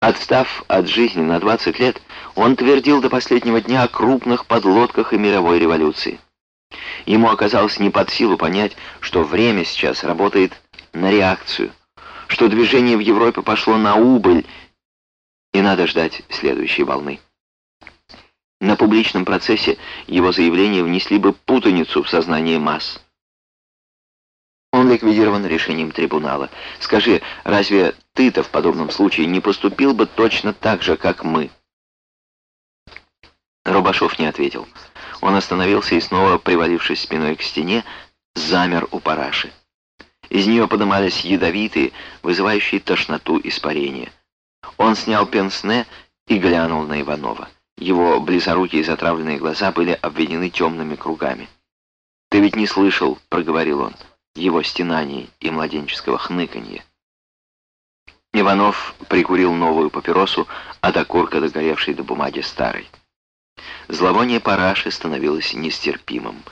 Отстав от жизни на 20 лет, он твердил до последнего дня о крупных подлодках и мировой революции. Ему оказалось не под силу понять, что время сейчас работает на реакцию, что движение в Европе пошло на убыль, и надо ждать следующей волны. На публичном процессе его заявления внесли бы путаницу в сознание масс. Он ликвидирован решением трибунала. Скажи, разве ты-то в подобном случае не поступил бы точно так же, как мы?» Рубашов не ответил. Он остановился и снова, привалившись спиной к стене, замер у параши. Из нее подымались ядовитые, вызывающие тошноту испарения. Он снял пенсне и глянул на Иванова. Его близорукие затравленные глаза были обведены темными кругами. «Ты ведь не слышал», — проговорил он, — «его стенаний и младенческого хныканья». Иванов прикурил новую папиросу от окурка, догоревшей до бумаги старой. Зловоние параши становилось нестерпимым.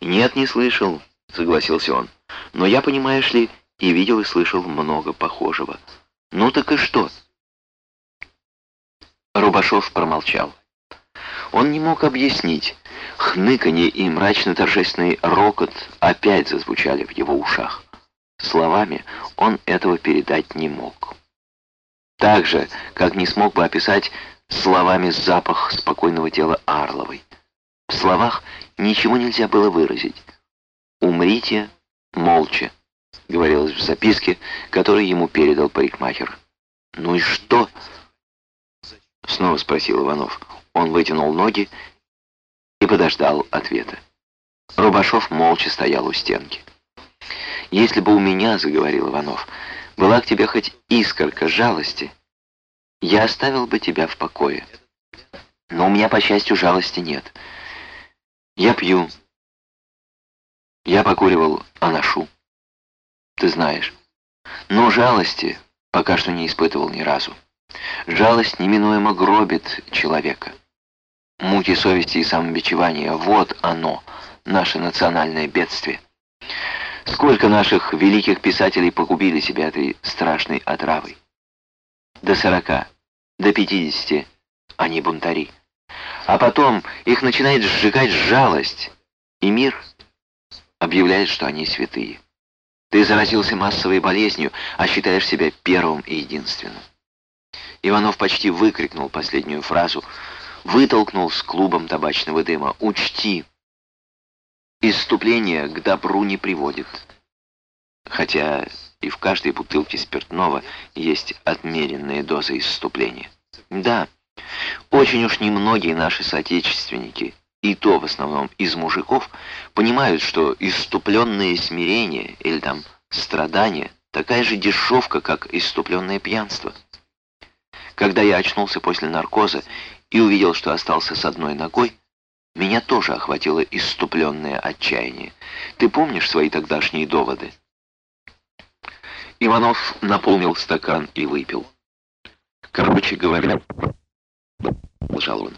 «Нет, не слышал», — согласился он. «Но я, понимаешь ли, и видел, и слышал много похожего. Ну так и что?» Рубашов промолчал. Он не мог объяснить. Хныканье и мрачно-торжественный рокот опять зазвучали в его ушах. Словами он этого передать не мог. Так же, как не смог бы описать словами запах спокойного тела Арловой. В словах ничего нельзя было выразить. «Умрите молча», — говорилось в записке, которую ему передал парикмахер. «Ну и что?» — снова спросил Иванов. Он вытянул ноги и подождал ответа. Рубашов молча стоял у стенки. «Если бы у меня, — заговорил Иванов, — была к тебе хоть искорка жалости, я оставил бы тебя в покое. Но у меня, по счастью, жалости нет. Я пью. Я покуривал анашу. Ты знаешь. Но жалости пока что не испытывал ни разу. Жалость неминуемо гробит человека. Муки совести и самобичевания — вот оно, наше национальное бедствие. Сколько наших великих писателей погубили себя этой страшной отравой? До сорока, до пятидесяти они бунтари. А потом их начинает сжигать жалость, и мир объявляет, что они святые. Ты заразился массовой болезнью, а считаешь себя первым и единственным. Иванов почти выкрикнул последнюю фразу, вытолкнул с клубом табачного дыма. «Учти, Исступление к добру не приводит. Хотя и в каждой бутылке спиртного есть отмеренная доза исступления. Да, очень уж немногие наши соотечественники, и то в основном из мужиков, понимают, что исступленное смирение или там страдание такая же дешевка, как исступленное пьянство. Когда я очнулся после наркоза и увидел, что остался с одной ногой, меня тоже охватило иступленное отчаяние. Ты помнишь свои тогдашние доводы? Иванов наполнил стакан и выпил. Короче говоря, продолжал он,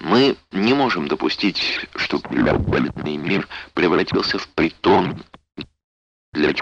мы не можем допустить, чтобы валютный мир превратился в притон для